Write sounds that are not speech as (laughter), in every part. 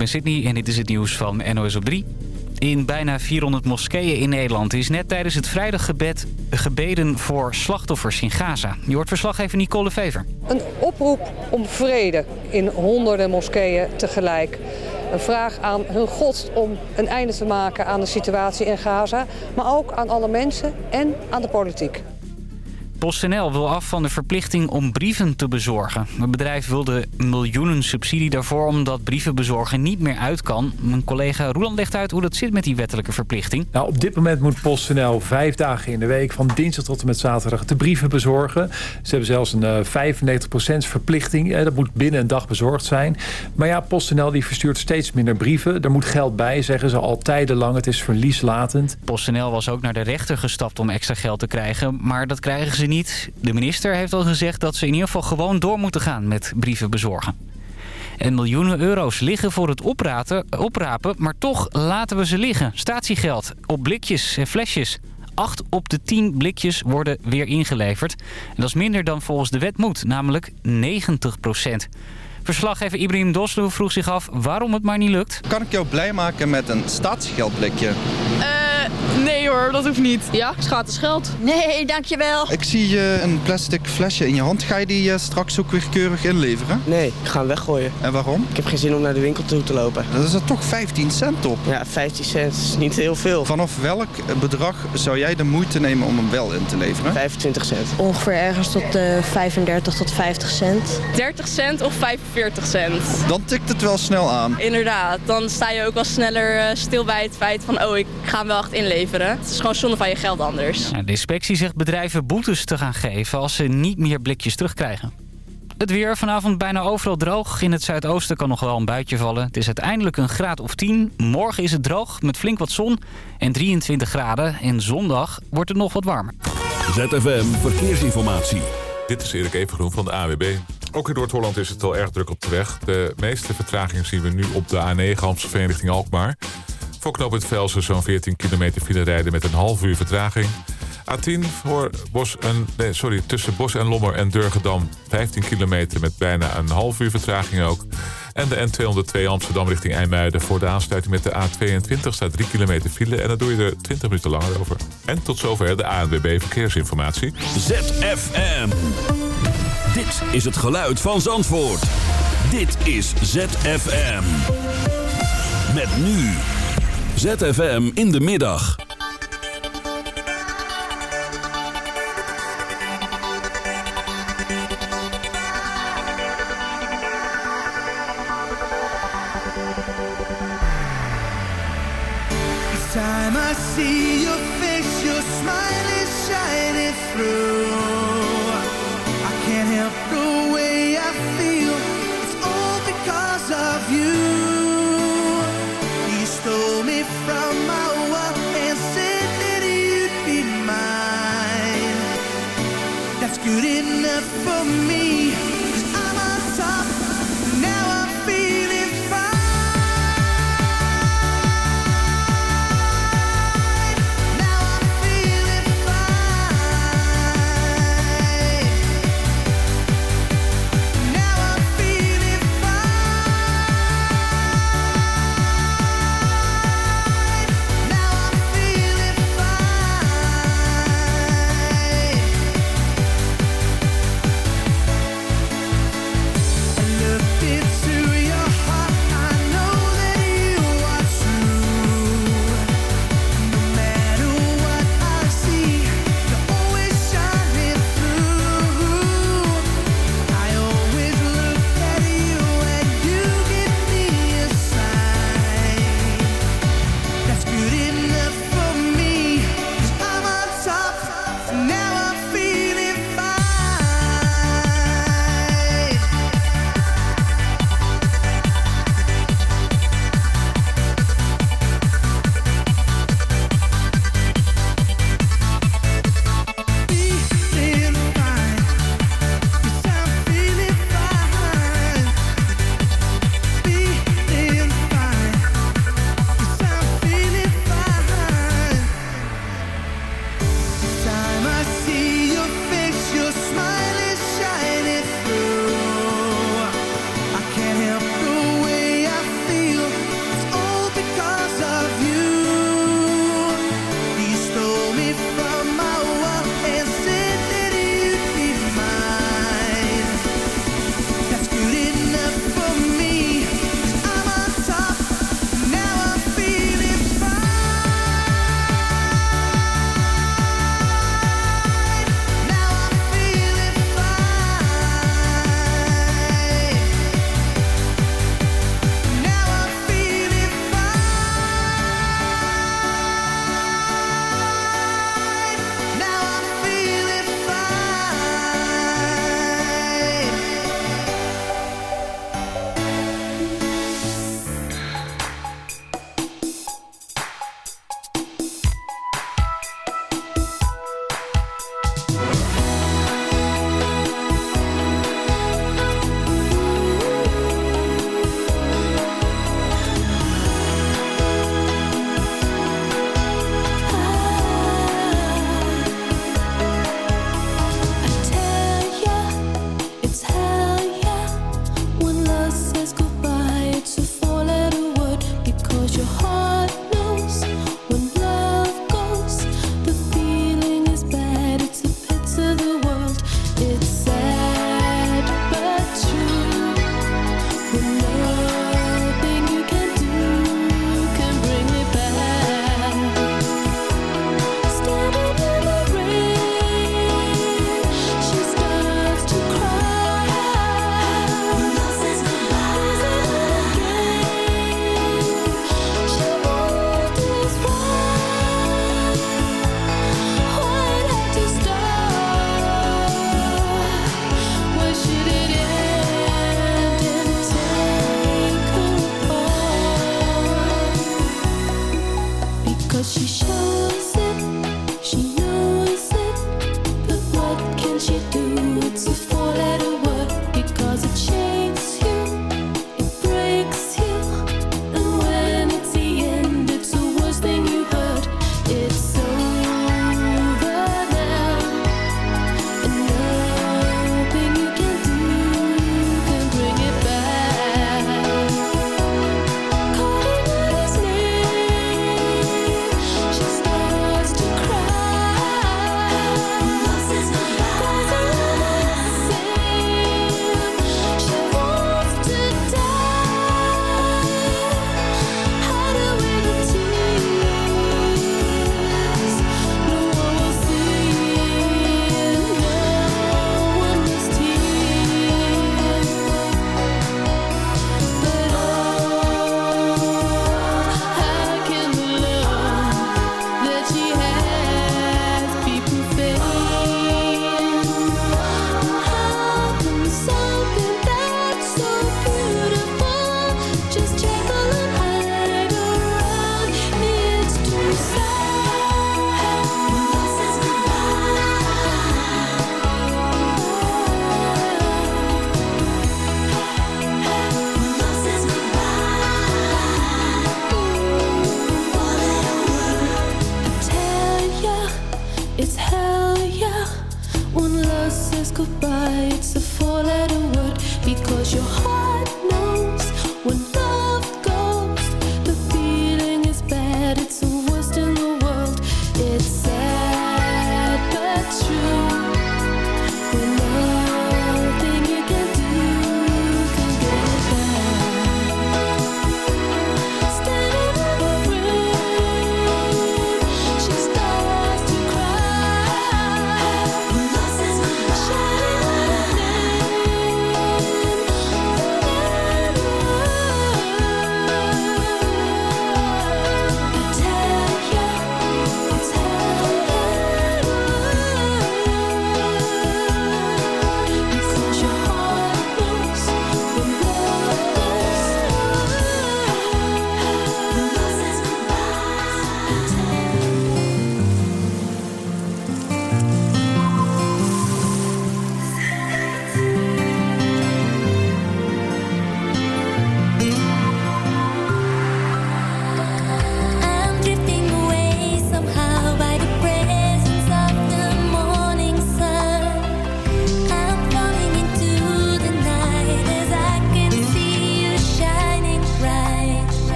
ben Sydney en dit is het nieuws van NOS op 3. In bijna 400 moskeeën in Nederland is net tijdens het vrijdaggebed gebeden voor slachtoffers in Gaza. Je hoort verslaggever Nicole Vever. Een oproep om vrede in honderden moskeeën tegelijk. Een vraag aan hun God om een einde te maken aan de situatie in Gaza. Maar ook aan alle mensen en aan de politiek. PostNL wil af van de verplichting om brieven te bezorgen. Het bedrijf wilde miljoenen subsidie daarvoor omdat brieven bezorgen niet meer uit kan. Mijn collega Roland legt uit hoe dat zit met die wettelijke verplichting. Nou, op dit moment moet PostNL vijf dagen in de week van dinsdag tot en met zaterdag de brieven bezorgen. Ze hebben zelfs een uh, 95% verplichting. dat moet binnen een dag bezorgd zijn. Maar ja, PostNL die verstuurt steeds minder brieven. Er moet geld bij, zeggen ze al tijdenlang. Het is verlieslatend. PostNL was ook naar de rechter gestapt om extra geld te krijgen. Maar dat krijgen ze niet. De minister heeft al gezegd dat ze in ieder geval gewoon door moeten gaan met brieven bezorgen. En miljoenen euro's liggen voor het opraten, oprapen, maar toch laten we ze liggen. Statiegeld op blikjes en flesjes. 8 op de 10 blikjes worden weer ingeleverd. En dat is minder dan volgens de wet moet, namelijk 90 procent. Verslaggever Ibrahim Doslu vroeg zich af waarom het maar niet lukt. Kan ik jou blij maken met een statiegeldblikje? Uh, (laughs) nee hoor, dat hoeft niet. Ja, gratis geld. Nee, dankjewel. Ik zie je een plastic flesje in je hand. Ga je die straks ook weer keurig inleveren? Nee, ik ga hem weggooien. En waarom? Ik heb geen zin om naar de winkel toe te lopen. Dat is er toch 15 cent op? Ja, 15 cent is niet heel veel. Vanaf welk bedrag zou jij de moeite nemen om hem wel in te leveren? 25 cent. Ongeveer ergens tot uh, 35 tot 50 cent. 30 cent of 45 cent. Dan tikt het wel snel aan. Inderdaad, dan sta je ook wel sneller stil bij het feit van... oh, ik ga hem wel echt inleveren. Het is gewoon zonde van je geld anders. De inspectie zegt bedrijven boetes te gaan geven als ze niet meer blikjes terugkrijgen. Het weer vanavond bijna overal droog. In het zuidoosten kan nog wel een buitje vallen. Het is uiteindelijk een graad of 10. Morgen is het droog met flink wat zon en 23 graden. En zondag wordt het nog wat warmer. ZFM Verkeersinformatie. Dit is Erik Evengroen van de AWB. Ook in Noord-Holland is het wel erg druk op de weg. De meeste vertragingen zien we nu op de A9 Amstelveen richting Alkmaar. Voor knooppunt Velsen zo'n 14 kilometer file rijden met een half uur vertraging. A10 voor Bos en, nee, sorry, tussen Bos en Lommer en Durgedam 15 kilometer met bijna een half uur vertraging ook. En de N202 Amsterdam richting IJmuiden voor de aansluiting met de A22 staat 3 kilometer file en dan doe je er 20 minuten langer over. En tot zover de ANWB Verkeersinformatie. ZFM. Dit is het geluid van Zandvoort. Dit is ZFM. Met nu. ZFM in de middag. time I see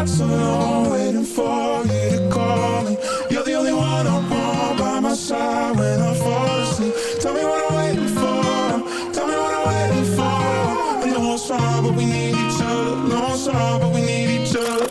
not so long waiting for you to call me. You're the only one I want by my side when I fall asleep. Tell me what I'm waiting for. Tell me what I'm waiting for. I know it's wrong, but we need each other. Know it's wrong, but we need each other.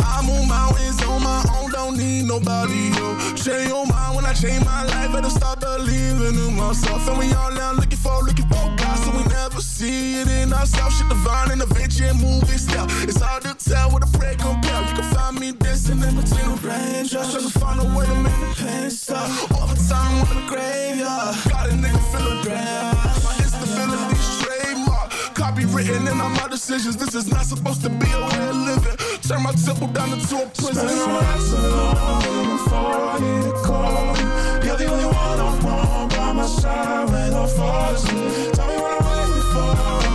I move ways on my own, don't need nobody. Yo, change your mind when I change my life. Better start believing in myself. And we all now looking for, looking for God, so we never see it in ourselves. Shit divine, intervention, movie style. It's hard to tell prayer compare. You can find me dancing in between the raindrops, trying to find a way to make the pain stop. Overtime on the graveyard, got a nigga feeling grand. My instability trademark, copywritten in all my decisions. This is not supposed to be a way of living. Turn my temple down into a prison. You're the only one I want by my side when I fall asleep. Tell me what I'm waiting for.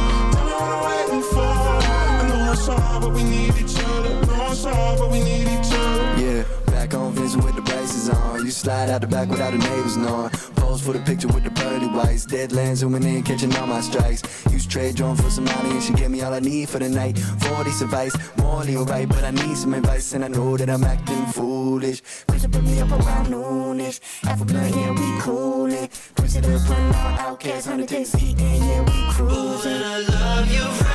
I know it's hard, but we need each other. know it's hard, but we need each other. Yeah, back on Vincent with the braces on. You slide out the back without the neighbors knowing. Pose for the picture with the pearly whites. Deadlands zooming in, catching all my strikes. Use trade drone for some money and she gave me all I need for the night. 40 advice, morally alright, but I need some advice and I know that I'm acting foolish. Push put me up around noonish. Half a blunt, yeah, we coolin'. Push it up, putting on outcasts, 100 days eating, yeah, we cruising. I love you right,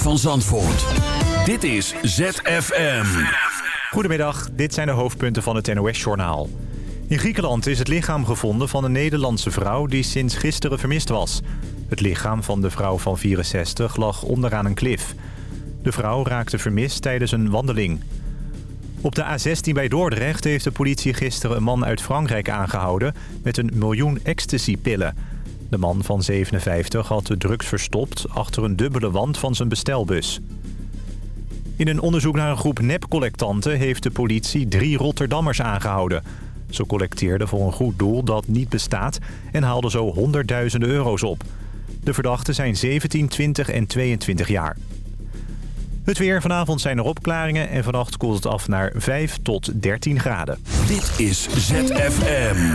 Van Zandvoort. Dit is ZFM. Goedemiddag, dit zijn de hoofdpunten van het NOS-journaal. In Griekenland is het lichaam gevonden van een Nederlandse vrouw die sinds gisteren vermist was. Het lichaam van de vrouw van 64 lag onderaan een klif. De vrouw raakte vermist tijdens een wandeling. Op de A16 bij Dordrecht heeft de politie gisteren een man uit Frankrijk aangehouden... met een miljoen ecstasy-pillen. De man van 57 had de drugs verstopt achter een dubbele wand van zijn bestelbus. In een onderzoek naar een groep nepcollectanten heeft de politie drie Rotterdammers aangehouden. Ze collecteerden voor een goed doel dat niet bestaat en haalden zo honderdduizenden euro's op. De verdachten zijn 17, 20 en 22 jaar. Het weer vanavond zijn er opklaringen en vannacht koelt het af naar 5 tot 13 graden. Dit is ZFM.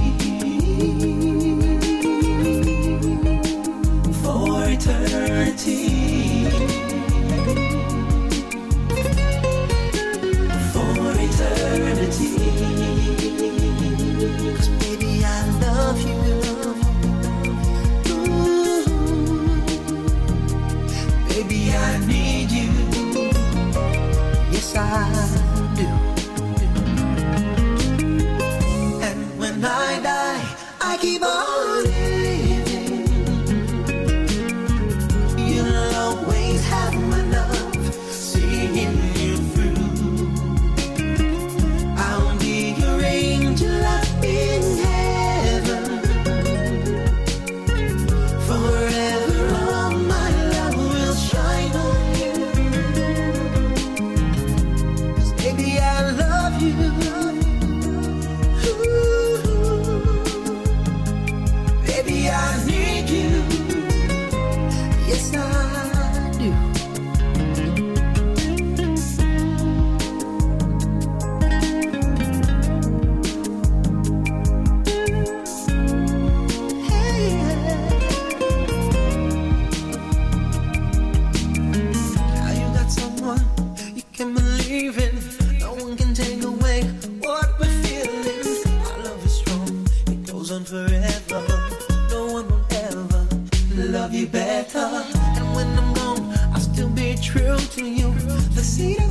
Better. And when I'm gone, I'll still be true to you. The seed of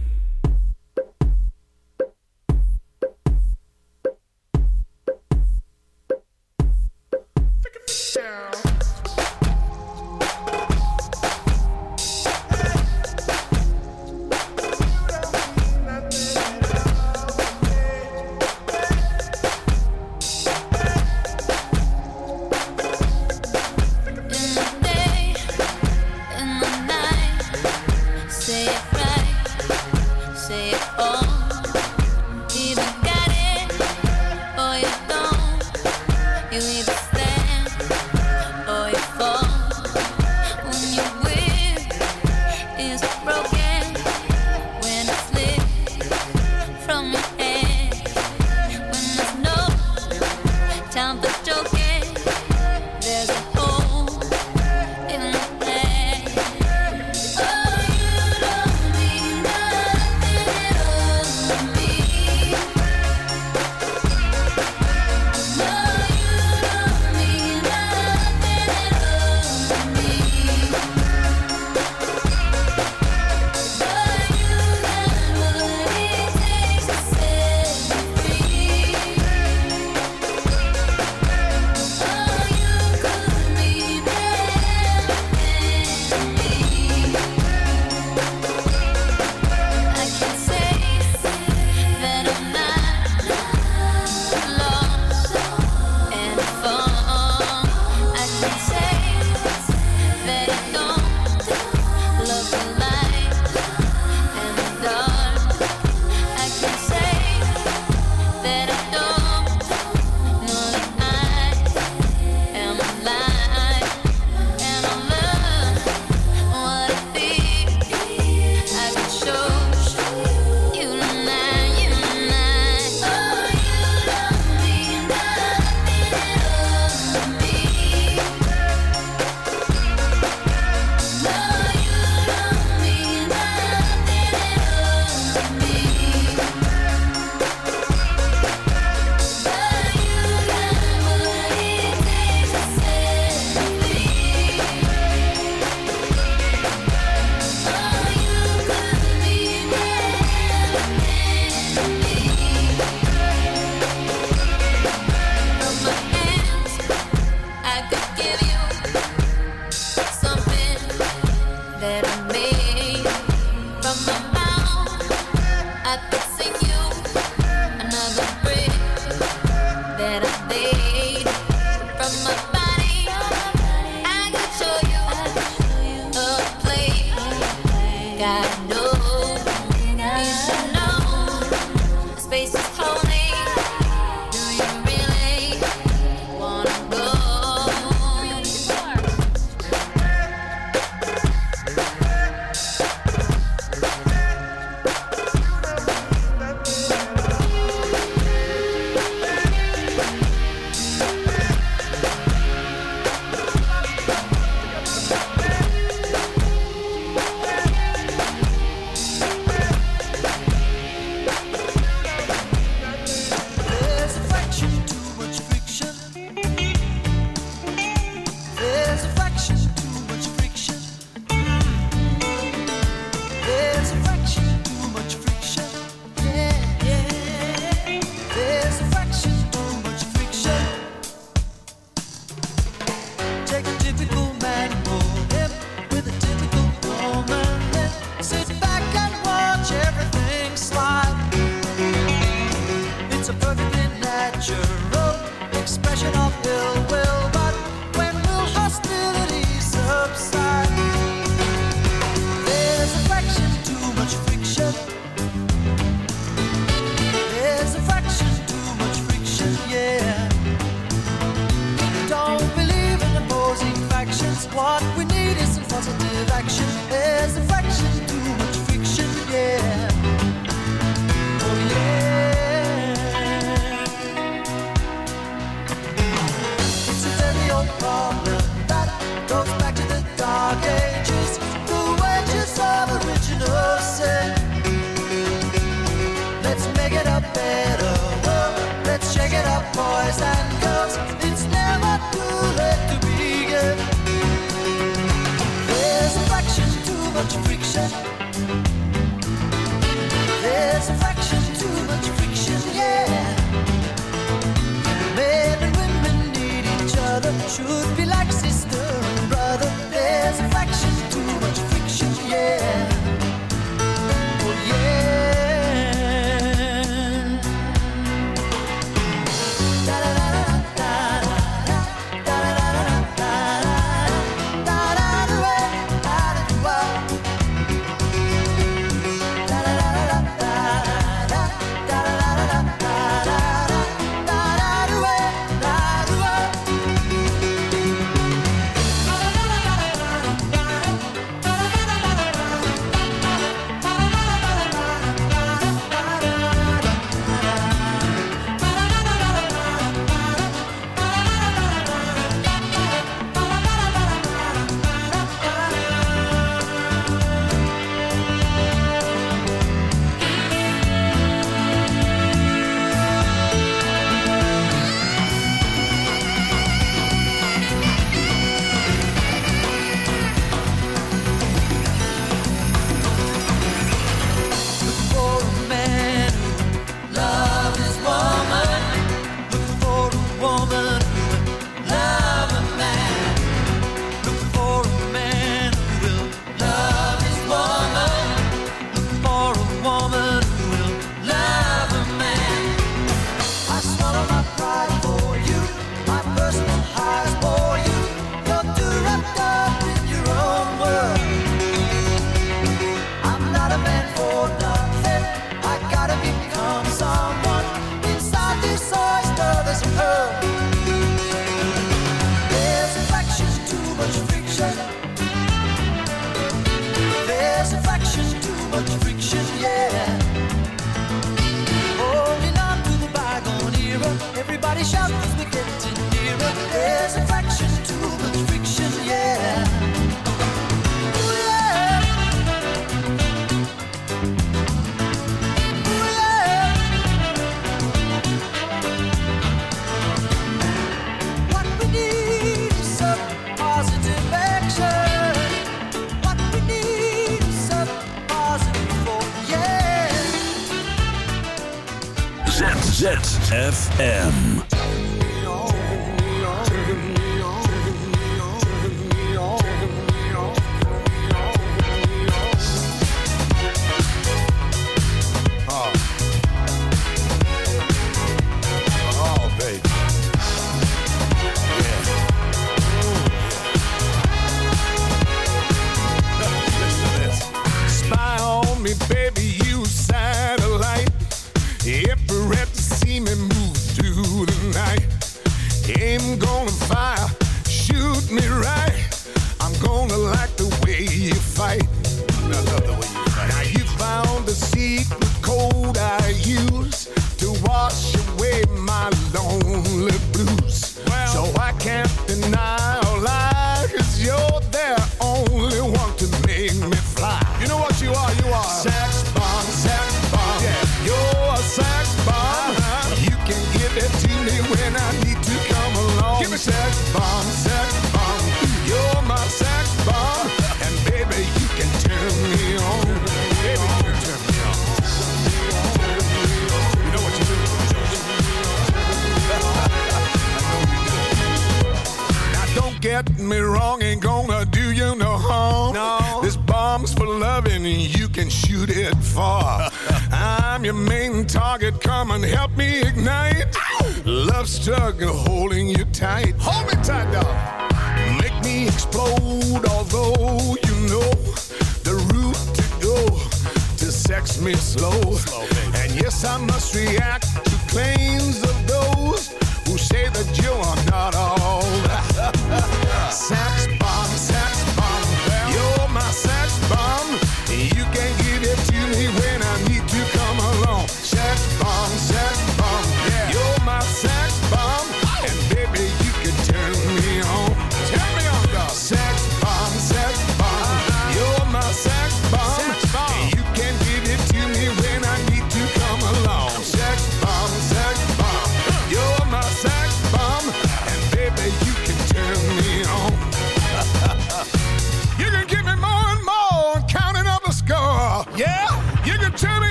natural expression of ill will. But when will hostility subside? There's affection, too much friction. There's affection, too much friction, yeah. Don't believe in opposing factions. What we need is some positive action. There's a